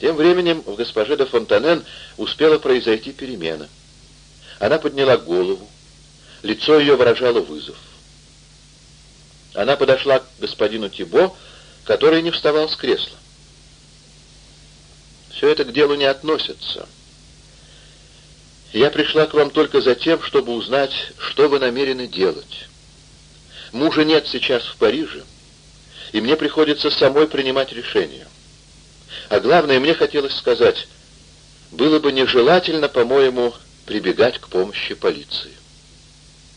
Тем временем в госпоже де Фонтанен успела произойти перемена. Она подняла голову, лицо ее выражало вызов. Она подошла к господину Тибо, который не вставал с кресла. «Все это к делу не относится. Я пришла к вам только за тем, чтобы узнать, что вы намерены делать. Мужа нет сейчас в Париже, и мне приходится самой принимать решение. А главное, мне хотелось сказать, было бы нежелательно, по-моему, прибегать к помощи полиции.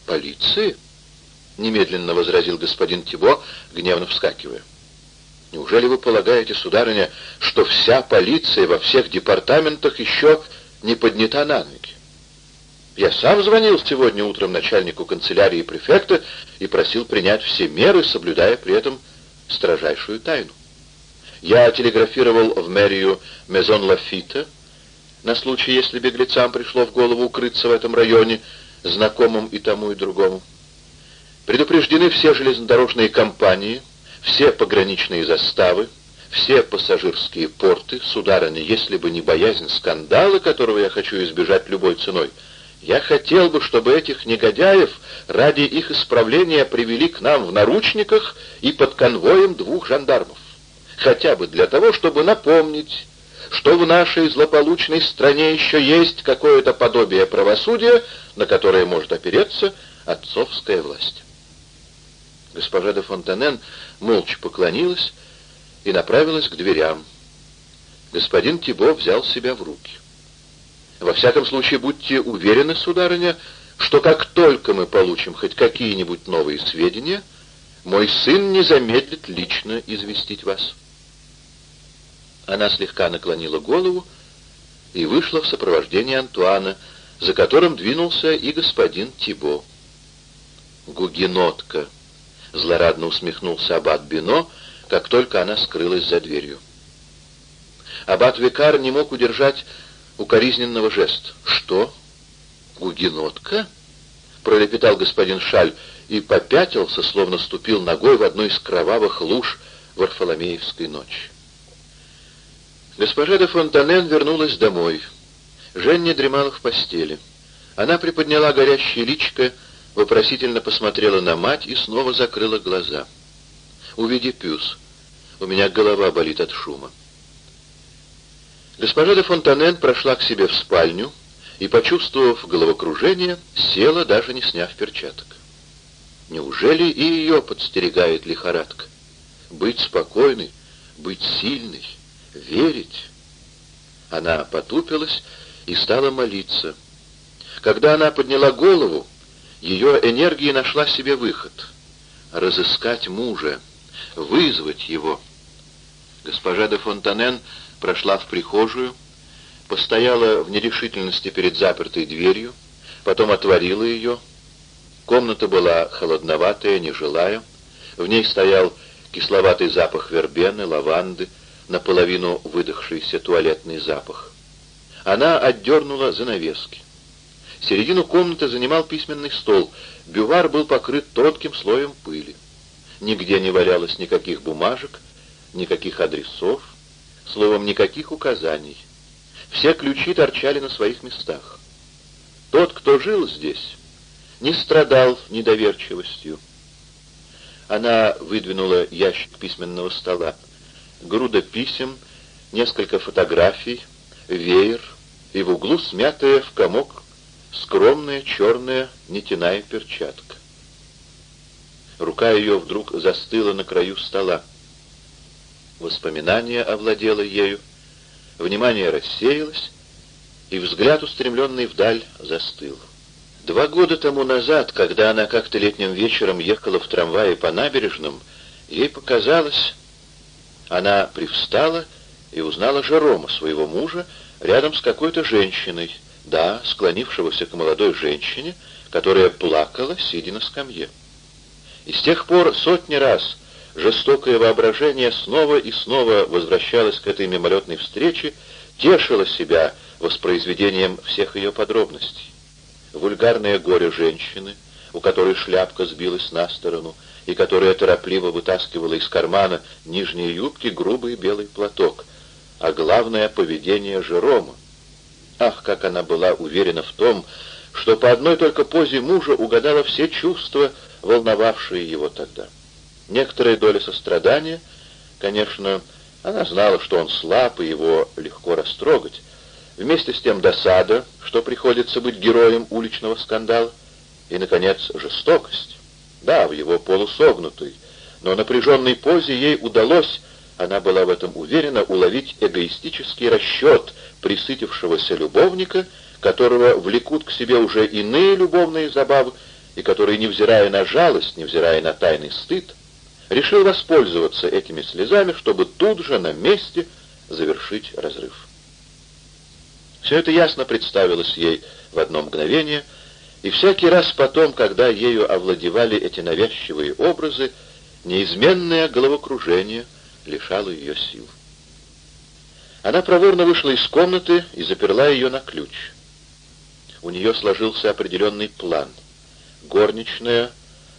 «Полиции?» — немедленно возразил господин Тибо, гневно вскакивая. «Неужели вы полагаете, сударыня, что вся полиция во всех департаментах еще не поднята на ноги? Я сам звонил сегодня утром начальнику канцелярии префекта и просил принять все меры, соблюдая при этом строжайшую тайну. Я телеграфировал в мэрию Мезон Лафита на случай, если беглецам пришло в голову укрыться в этом районе, знакомым и тому, и другому. Предупреждены все железнодорожные компании, все пограничные заставы, все пассажирские порты, сударыня, если бы не боязнь скандала, которого я хочу избежать любой ценой, я хотел бы, чтобы этих негодяев ради их исправления привели к нам в наручниках и под конвоем двух жандармов. Хотя бы для того, чтобы напомнить, что в нашей злополучной стране еще есть какое-то подобие правосудия, на которое может опереться отцовская власть. Госпожа де Фонтанен молча поклонилась и направилась к дверям. Господин Тибо взял себя в руки. Во всяком случае, будьте уверены, сударыня, что как только мы получим хоть какие-нибудь новые сведения, мой сын не замедлит лично известить вас. Она слегка наклонила голову и вышла в сопровождении Антуана, за которым двинулся и господин Тибо. «Гугенотка!» — злорадно усмехнулся аббат Бино, как только она скрылась за дверью. Аббат Викар не мог удержать укоризненного жеста. «Что? Гугенотка?» — пролепетал господин Шаль и попятился, словно ступил ногой в одну из кровавых луж Варфоломеевской ночи. Госпожа де Фонтанен вернулась домой. Женя дремала в постели. Она приподняла горящее личико, вопросительно посмотрела на мать и снова закрыла глаза. «Увиди, Пюс, у меня голова болит от шума». Госпожа де Фонтанен прошла к себе в спальню и, почувствовав головокружение, села, даже не сняв перчаток. Неужели и ее подстерегает лихорадка? Быть спокойной, быть сильной — верить. Она потупилась и стала молиться. Когда она подняла голову, ее энергия нашла себе выход. Разыскать мужа, вызвать его. Госпожа де Фонтанен прошла в прихожую, постояла в нерешительности перед запертой дверью, потом отворила ее. Комната была холодноватая, нежилая. В ней стоял кисловатый запах вербены, лаванды, наполовину выдохшийся туалетный запах. Она отдернула занавески. Середину комнаты занимал письменный стол. Бювар был покрыт тонким слоем пыли. Нигде не валялось никаких бумажек, никаких адресов, словом, никаких указаний. Все ключи торчали на своих местах. Тот, кто жил здесь, не страдал недоверчивостью. Она выдвинула ящик письменного стола груда писем, несколько фотографий, веер и в углу смятая в комок скромная черная нетяная перчатка. Рука ее вдруг застыла на краю стола. Воспоминание овладело ею, внимание рассеялось, и взгляд, устремленный вдаль, застыл. Два года тому назад, когда она как-то летним вечером ехала в трамвае по набережным, ей показалось, она привстала и узнала Жерома, своего мужа, рядом с какой-то женщиной, да, склонившегося к молодой женщине, которая плакала, сидя на скамье. И с тех пор сотни раз жестокое воображение снова и снова возвращалось к этой мимолетной встрече, тешило себя воспроизведением всех ее подробностей. Вульгарное горе женщины, у которой шляпка сбилась на сторону, и которая торопливо вытаскивала из кармана нижней юбки грубый белый платок. а главное — поведение Жерома. Ах, как она была уверена в том, что по одной только позе мужа угадала все чувства, волновавшие его тогда. Некоторая доля сострадания, конечно, она знала, что он слаб и его легко растрогать. Вместе с тем досада, что приходится быть героем уличного скандала. И, наконец, жестокость. Да, в его полусогнутой, но напряженной позе ей удалось, она была в этом уверена, уловить эгоистический расчет присытившегося любовника, которого влекут к себе уже иные любовные забавы, и который, невзирая на жалость, невзирая на тайный стыд, решил воспользоваться этими слезами, чтобы тут же на месте завершить разрыв. Все это ясно представилось ей в одно мгновение, и всякий раз потом, когда ею овладевали эти навязчивые образы, неизменное головокружение лишало ее сил. Она проворно вышла из комнаты и заперла ее на ключ. У нее сложился определенный план. Горничная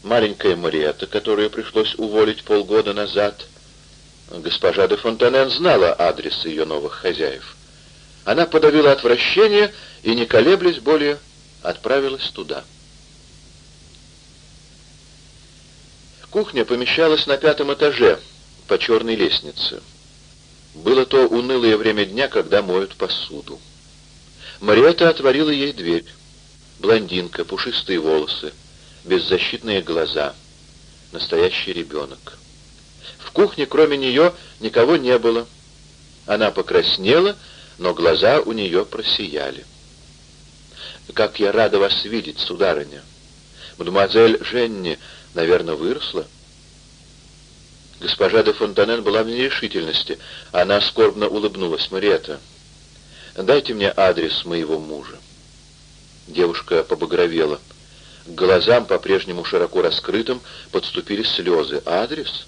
маленькая Мариетта, которую пришлось уволить полгода назад. Госпожа де Фонтанен знала адрес ее новых хозяев. Она подавила отвращение и, не колеблясь более, отправилась туда. Кухня помещалась на пятом этаже, по черной лестнице. Было то унылое время дня, когда моют посуду. Мариетта отворила ей дверь. Блондинка, пушистые волосы, беззащитные глаза. Настоящий ребенок. В кухне, кроме нее, никого не было. Она покраснела, но глаза у нее просияли. «Как я рада вас видеть, сударыня! Мадемуазель Женни, наверное, выросла?» Госпожа де Фонтанен была в нерешительности. Она скорбно улыбнулась. «Мариетта, дайте мне адрес моего мужа». Девушка побагровела. К глазам, по-прежнему широко раскрытым, подступили слезы. «Адрес?»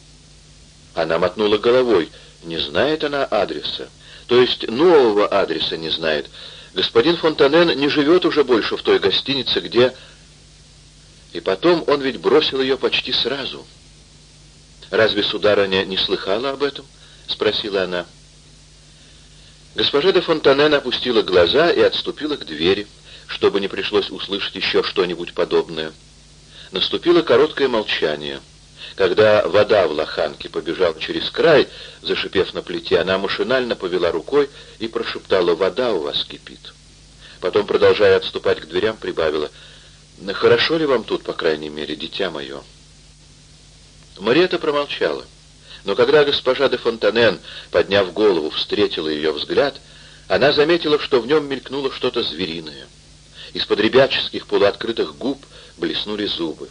Она мотнула головой. «Не знает она адреса. То есть нового адреса не знает. Господин Фонтанен не живет уже больше в той гостинице, где...» И потом он ведь бросил ее почти сразу. «Разве сударыня не слыхала об этом?» — спросила она. Госпожа де Фонтанен опустила глаза и отступила к двери чтобы не пришлось услышать еще что-нибудь подобное. Наступило короткое молчание. Когда вода в лоханке побежала через край, зашипев на плите, она машинально повела рукой и прошептала «Вода у вас кипит». Потом, продолжая отступать к дверям, прибавила «Хорошо ли вам тут, по крайней мере, дитя мое?» Мариэта промолчала. Но когда госпожа де Фонтанен, подняв голову, встретила ее взгляд, она заметила, что в нем мелькнуло что-то звериное. Из-под ребяческих полуоткрытых губ блеснули зубы.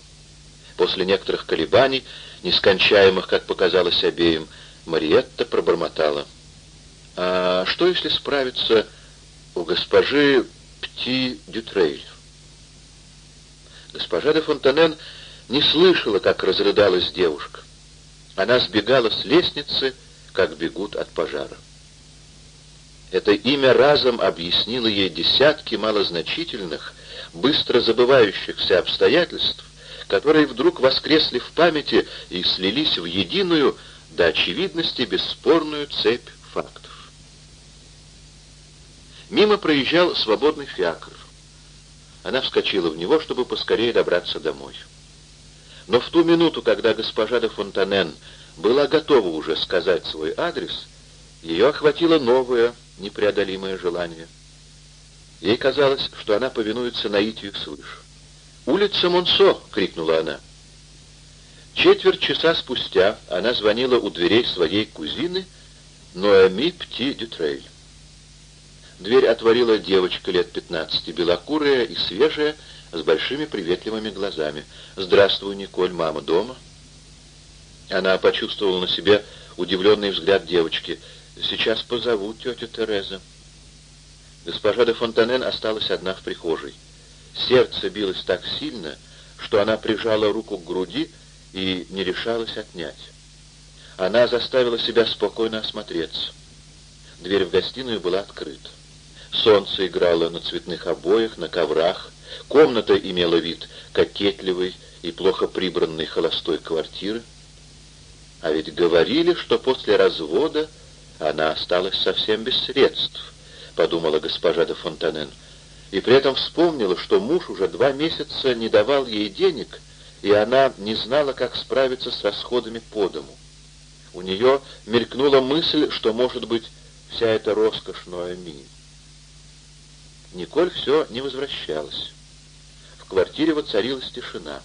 После некоторых колебаний, нескончаемых, как показалось обеим, Мариетта пробормотала. «А что, если справиться у госпожи Пти Дютрейль?» Госпожа де Фонтанен не слышала, как разрыдалась девушка. Она сбегала с лестницы, как бегут от пожара. Это имя разом объяснило ей десятки малозначительных, быстро забывающихся обстоятельств, которые вдруг воскресли в памяти и слились в единую, до очевидности бесспорную цепь фактов. Мимо проезжал свободный фиакр. Она вскочила в него, чтобы поскорее добраться домой. Но в ту минуту, когда госпожа де Фонтанен была готова уже сказать свой адрес, ее охватило новое, непреодолимое желание. Ей казалось, что она повинуется наитию свыше. «Улица Монсо!» — крикнула она. Четверть часа спустя она звонила у дверей своей кузины Ноэми Пти Дютрейль. Дверь отворила девочка лет пятнадцати, белокурая и свежая, с большими приветливыми глазами. «Здравствуй, Николь, мама дома?» Она почувствовала на себе удивленный взгляд девочки — «Сейчас позову тетю Тереза». Госпожа де Фонтанен осталась одна в прихожей. Сердце билось так сильно, что она прижала руку к груди и не решалась отнять. Она заставила себя спокойно осмотреться. Дверь в гостиную была открыта. Солнце играло на цветных обоях, на коврах. Комната имела вид кокетливой и плохо прибранной холостой квартиры. А ведь говорили, что после развода Она осталась совсем без средств, подумала госпожа де Фонтанен, и при этом вспомнила, что муж уже два месяца не давал ей денег, и она не знала, как справиться с расходами по дому. У нее мелькнула мысль, что, может быть, вся эта роскошь Ноэми. Николь все не возвращалась. В квартире воцарилась тишина.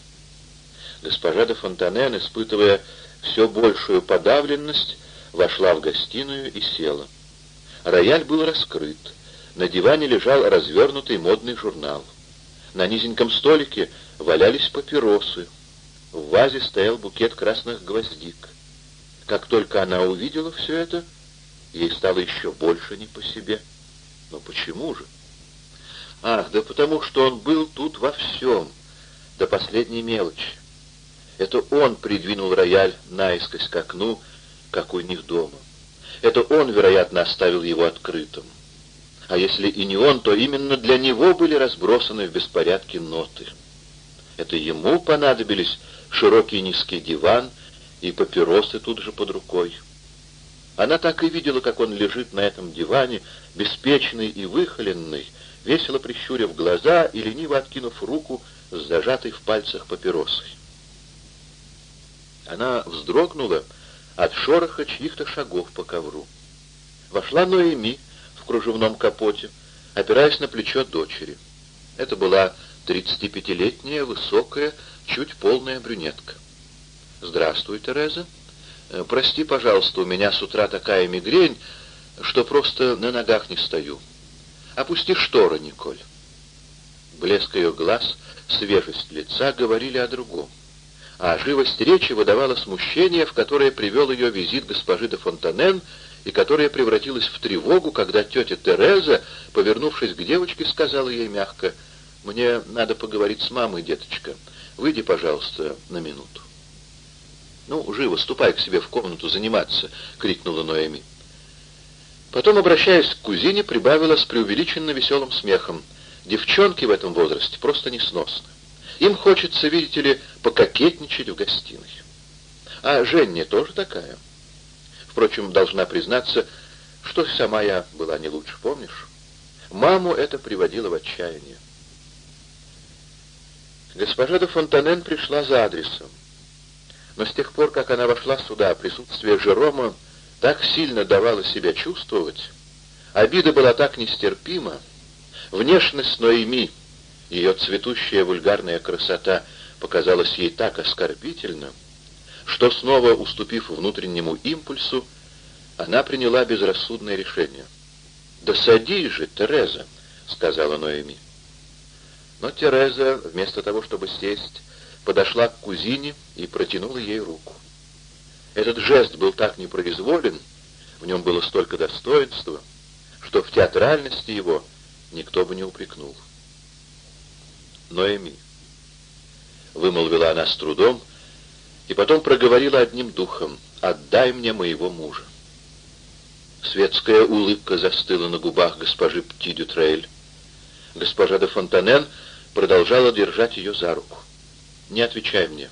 Госпожа де Фонтанен, испытывая все большую подавленность, вошла в гостиную и села. Рояль был раскрыт. На диване лежал развернутый модный журнал. На низеньком столике валялись папиросы. В вазе стоял букет красных гвоздик. Как только она увидела все это, ей стало еще больше не по себе. Но почему же? Ах, да потому что он был тут во всем, до последней мелочи. Это он придвинул рояль наискось к окну, как у них дома. Это он, вероятно, оставил его открытым. А если и не он, то именно для него были разбросаны в беспорядке ноты. Это ему понадобились широкий низкий диван и папиросы тут же под рукой. Она так и видела, как он лежит на этом диване, беспечный и выхоленный, весело прищурив глаза и лениво откинув руку с зажатой в пальцах папиросой. Она вздрогнула от шороха чьих-то шагов по ковру. Вошла Ноэми кружевном капоте, опираясь на плечо дочери. Это была 35-летняя, высокая, чуть полная брюнетка. «Здравствуй, Тереза. Э, прости, пожалуйста, у меня с утра такая мигрень, что просто на ногах не стою. Опусти шторы, Николь». Блеск ее глаз, свежесть лица говорили о другом а живость речи выдавала смущение, в которое привел ее визит госпожи де Фонтанен, и которое превратилось в тревогу, когда тетя Тереза, повернувшись к девочке, сказала ей мягко, «Мне надо поговорить с мамой, деточка. Выйди, пожалуйста, на минуту». «Ну, живо, ступай к себе в комнату заниматься!» — крикнула Ноэми. Потом, обращаясь к кузине, прибавила с преувеличенно веселым смехом. «Девчонки в этом возрасте просто несносны. Им хочется, видите ли, пококетничать в гостиной. А Женя тоже такая. Впрочем, должна признаться, что сама я была не лучше, помнишь? Маму это приводило в отчаяние. Госпожа де Фонтанен пришла за адресом. Но с тех пор, как она вошла сюда, присутствие Жерома так сильно давало себя чувствовать, обида была так нестерпима, внешность Ноэми — ее цветущая вульгарная красота показалась ей так оскорбительно, что, снова уступив внутреннему импульсу, она приняла безрассудное решение. «Да садись же, Тереза!» — сказала Ноэми. Но Тереза, вместо того, чтобы сесть, подошла к кузине и протянула ей руку. Этот жест был так непроизволен, в нем было столько достоинства, что в театральности его никто бы не упрекнул. Ноэми. Вымолвила она с трудом и потом проговорила одним духом «Отдай мне моего мужа». Светская улыбка застыла на губах госпожи Пти-Дютрейль. Госпожа де Фонтанен продолжала держать ее за руку. «Не отвечай мне.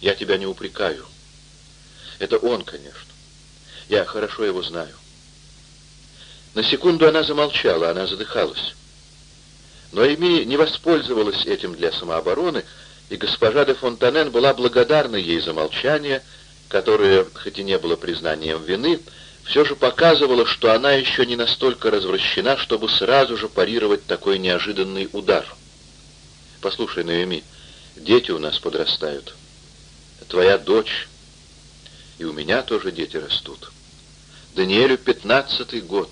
Я тебя не упрекаю. Это он, конечно. Я хорошо его знаю». На секунду она замолчала, она задыхалась. Но Эми не воспользовалась этим для самообороны, и госпожа де Фонтанен была благодарна ей за молчание, которое, хоть и не было признанием вины, все же показывало, что она еще не настолько развращена, чтобы сразу же парировать такой неожиданный удар. «Послушай, Наэми, дети у нас подрастают. Твоя дочь, и у меня тоже дети растут. Даниэлю пятнадцатый год.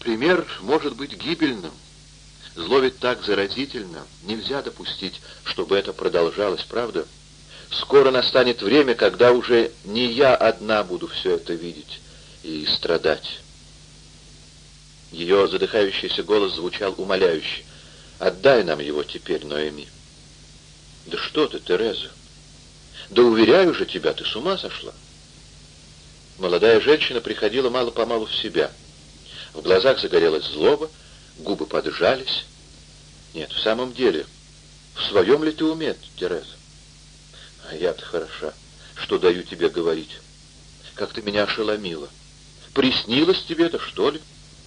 Пример может быть гибельным». Зло ведь так заразительно, нельзя допустить, чтобы это продолжалось, правда? Скоро настанет время, когда уже не я одна буду все это видеть и страдать. Ее задыхающийся голос звучал умоляюще. «Отдай нам его теперь, Ноэми». «Да что ты, Тереза? Да уверяю же тебя, ты с ума сошла?» Молодая женщина приходила мало-помалу в себя. В глазах загорелась злоба, губы поджались. Нет, в самом деле, в своем ли ты уме, Тереза? А я-то хороша, что даю тебе говорить. Как ты меня ошеломила. приснилось тебе это, что ли?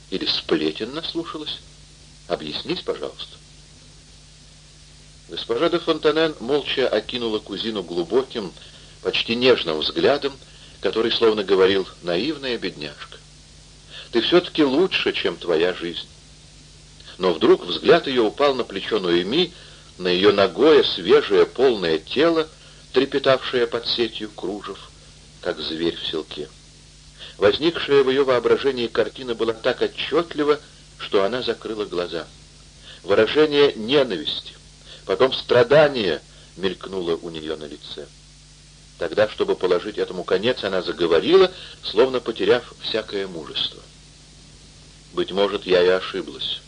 Или сплетен наслушалась? Объяснись, пожалуйста. Госпожа де Фонтанен молча окинула кузину глубоким, почти нежным взглядом, который словно говорил «наивная бедняжка». «Ты все-таки лучше, чем твоя жизнь». Но вдруг взгляд ее упал на плечо Ноэми, на ее ногое, свежее, полное тело, трепетавшее под сетью кружев, как зверь в селке. Возникшая в ее воображении картина была так отчетлива, что она закрыла глаза. Выражение ненависти, потом страдание мелькнуло у нее на лице. Тогда, чтобы положить этому конец, она заговорила, словно потеряв всякое мужество. «Быть может, я и ошиблась.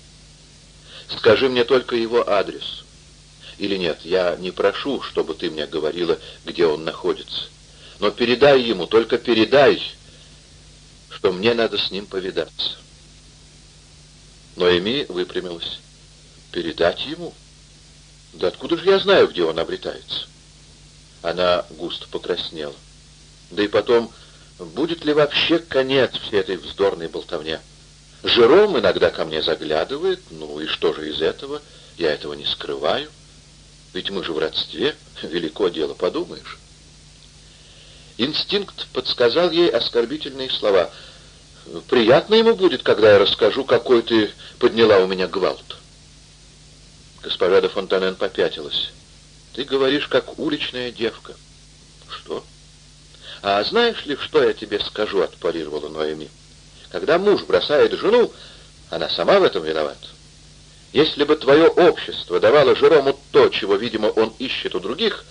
Скажи мне только его адрес. Или нет, я не прошу, чтобы ты мне говорила, где он находится. Но передай ему, только передай, что мне надо с ним повидаться». Но Эми выпрямилась. «Передать ему? Да откуда же я знаю, где он обретается?» Она густо покраснела. Да и потом, будет ли вообще конец всей этой вздорной болтовне? Жером иногда ко мне заглядывает, ну и что же из этого? Я этого не скрываю. Ведь мы же в родстве, велико дело, подумаешь. Инстинкт подсказал ей оскорбительные слова. «Приятно ему будет, когда я расскажу, какой ты подняла у меня гвалт». Госпожа де Фонтанен попятилась. Ты говоришь, как уличная девка. Что? А знаешь ли, что я тебе скажу, отпарировала Ноэми. Когда муж бросает жену, она сама в этом виновата. Если бы твое общество давало Жерому то, чего, видимо, он ищет у других,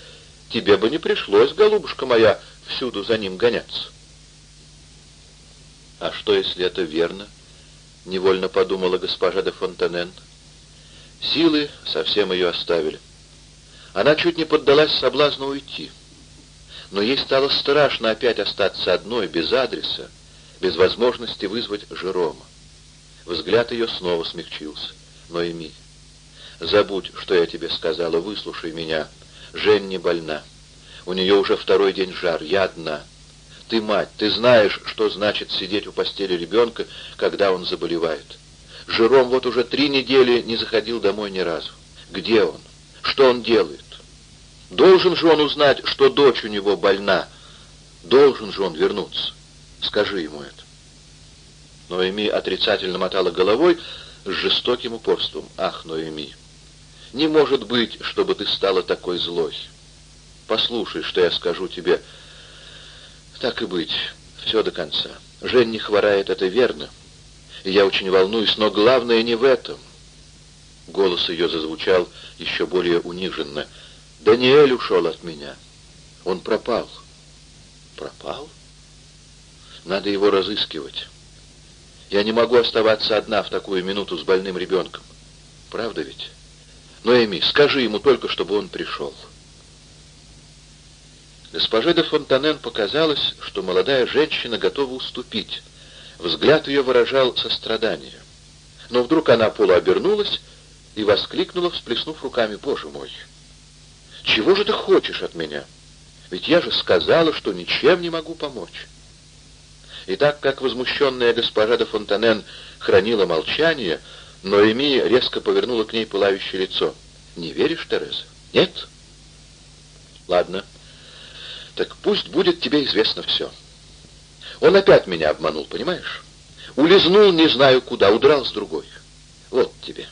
тебе бы не пришлось, голубушка моя, всюду за ним гоняться. А что, если это верно? Невольно подумала госпожа де Фонтанен. Силы совсем ее оставили. Она чуть не поддалась соблазну уйти. Но ей стало страшно опять остаться одной, без адреса, без возможности вызвать Жерома. Взгляд ее снова смягчился. Но Эми, забудь, что я тебе сказала, выслушай меня. Жень не больна. У нее уже второй день жар, я одна. Ты мать, ты знаешь, что значит сидеть у постели ребенка, когда он заболевает. Жером вот уже три недели не заходил домой ни разу. Где он? Что он делает? Должен же он узнать, что дочь у него больна. Должен же он вернуться. Скажи ему это. Ноэми отрицательно мотала головой с жестоким упорством. Ах, Ноэми, не может быть, чтобы ты стала такой злой. Послушай, что я скажу тебе. Так и быть, все до конца. Жень не хворает, это верно. Я очень волнуюсь, но главное не в этом. Голос ее зазвучал еще более униженно. «Даниэль ушел от меня. Он пропал». «Пропал? Надо его разыскивать. Я не могу оставаться одна в такую минуту с больным ребенком. Правда ведь? Но, Эми, скажи ему только, чтобы он пришел». Госпоже де Фонтанен показалось, что молодая женщина готова уступить. Взгляд ее выражал сострадание. Но вдруг она полуобернулась и воскликнула, всплеснув руками, «Боже мой! Чего же ты хочешь от меня? Ведь я же сказала, что ничем не могу помочь». И так как возмущенная госпожа де Фонтанен хранила молчание, Ноэми резко повернула к ней пылающее лицо. «Не веришь, Тереза? Нет?» «Ладно. Так пусть будет тебе известно все. Он опять меня обманул, понимаешь? Улизнул не знаю куда, удрал с другой. Вот тебе».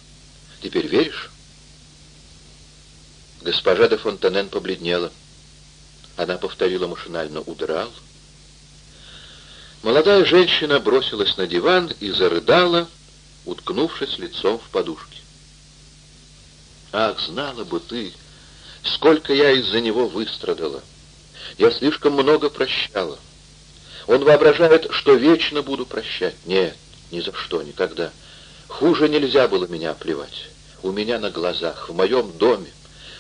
Теперь веришь?» Госпожа де Фонтанен побледнела. Она повторила машинально «удрал». Молодая женщина бросилась на диван и зарыдала, уткнувшись лицом в подушке. «Ах, знала бы ты, сколько я из-за него выстрадала! Я слишком много прощала. Он воображает, что вечно буду прощать. Нет, ни за что, никогда. Хуже нельзя было меня плевать. У меня на глазах, в моем доме.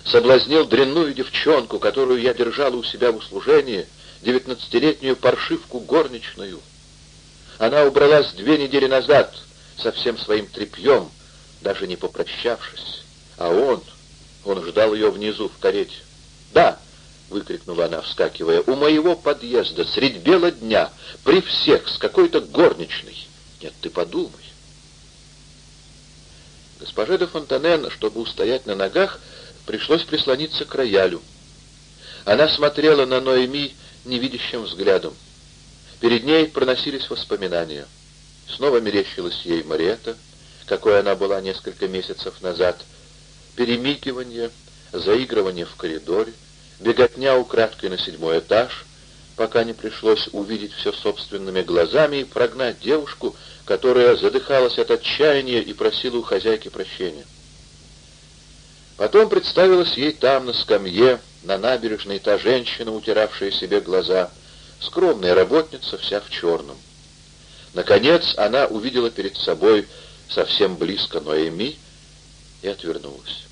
Соблазнил дрянную девчонку, которую я держала у себя в услужении, девятнадцатилетнюю паршивку горничную. Она убралась две недели назад со всем своим тряпьем, даже не попрощавшись. А он, он ждал ее внизу в карете. Да, выкрикнула она, вскакивая. «У моего подъезда, средь бела дня, при всех, с какой-то горничной. Нет, ты подумай». Госпоже де Фонтанен, чтобы устоять на ногах, пришлось прислониться к роялю. Она смотрела на Ноэми невидящим взглядом. Перед ней проносились воспоминания. Снова мерещилась ей Мариэта, какой она была несколько месяцев назад, перемикивание, заигрывание в коридоре, беготня украдкой на седьмой этаж, пока не пришлось увидеть все собственными глазами и прогнать девушку, которая задыхалась от отчаяния и просила у хозяйки прощения. Потом представилась ей там, на скамье, на набережной, та женщина, утиравшая себе глаза, скромная работница, вся в черном. Наконец она увидела перед собой совсем близко Ноэми и отвернулась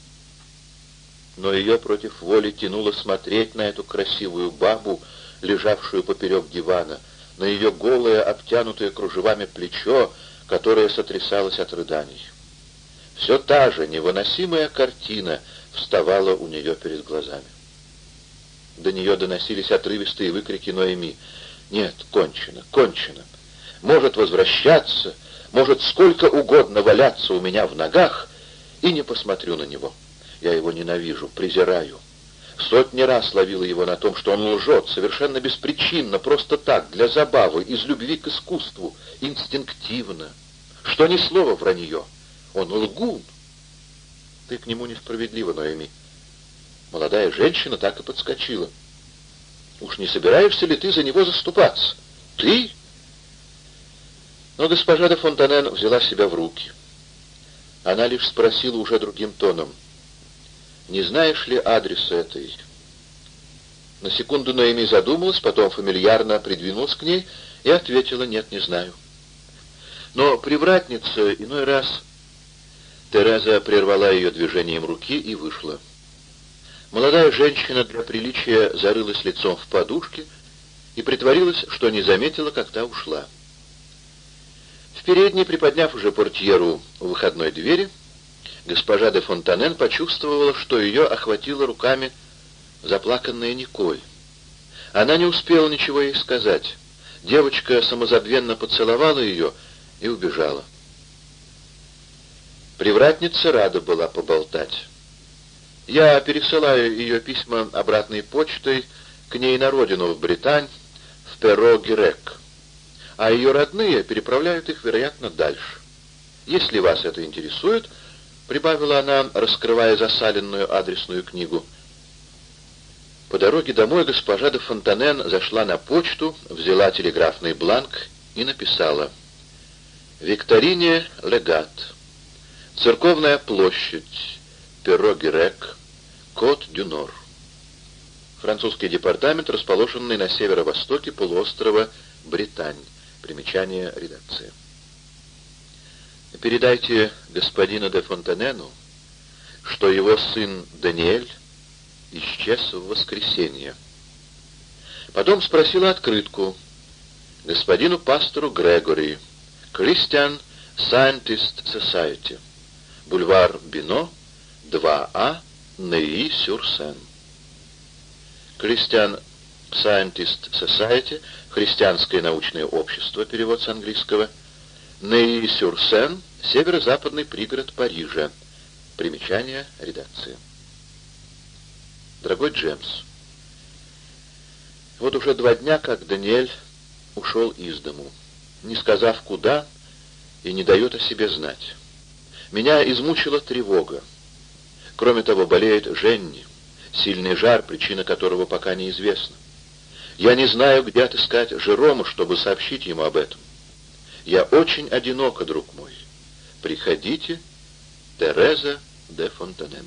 но ее против воли тянуло смотреть на эту красивую бабу, лежавшую поперек дивана, на ее голое, обтянутое кружевами плечо, которое сотрясалось от рыданий. Все та же невыносимая картина вставала у нее перед глазами. До нее доносились отрывистые выкрики Ноэми. «Нет, кончено, кончено. Может возвращаться, может сколько угодно валяться у меня в ногах, и не посмотрю на него». Я его ненавижу, презираю. Сотни раз ловила его на том, что он лжет, совершенно беспричинно, просто так, для забавы, из любви к искусству, инстинктивно. Что ни слова вранье. Он лгун. Ты к нему несправедлива, Ноэми. Молодая женщина так и подскочила. Уж не собираешься ли ты за него заступаться? Ты? Но госпожа де Фонтанен взяла себя в руки. Она лишь спросила уже другим тоном — не знаешь ли адреса этой?» На секунду Наэми задумалась, потом фамильярно придвинулась к ней и ответила «нет, не знаю». Но привратница иной раз... Тереза прервала ее движением руки и вышла. Молодая женщина для приличия зарылась лицом в подушке и притворилась, что не заметила, как та ушла. В передней, приподняв уже портьеру у выходной двери, Госпожа де Фонтанен почувствовала, что ее охватила руками заплаканная Николь. Она не успела ничего ей сказать. Девочка самозабвенно поцеловала ее и убежала. Привратница рада была поболтать. Я пересылаю ее письма обратной почтой к ней на родину, в Британь, в Перо-Гирек. А ее родные переправляют их, вероятно, дальше. Если вас это интересует, прибавила она, раскрывая засаленную адресную книгу. По дороге домой госпожа де Фонтанен зашла на почту, взяла телеграфный бланк и написала «Викторине легат. Церковная площадь. Перо-Гирек. Кот-Дюнор». Французский департамент, расположенный на северо-востоке полуострова Британь. Примечание редакции. Передайте господину де Фонтенену, что его сын Даниэль исчез в воскресенье. Потом спросила открытку господину пастору Грегори, Christian Scientist Society, бульвар Бино, 2А, Неи-Сюрсен. Christian Scientist Society, христианское научное общество, перевод с английского, Неи-Сюрсен, северо-западный пригород Парижа. Примечание редакции. Дорогой Джемс, вот уже два дня, как Даниэль ушел из дому, не сказав куда и не дает о себе знать. Меня измучила тревога. Кроме того, болеет Женни, сильный жар, причина которого пока неизвестна. Я не знаю, где отыскать Жерома, чтобы сообщить ему об этом. Я очень одинока, друг мой. Приходите, Тереза де Фонтанен.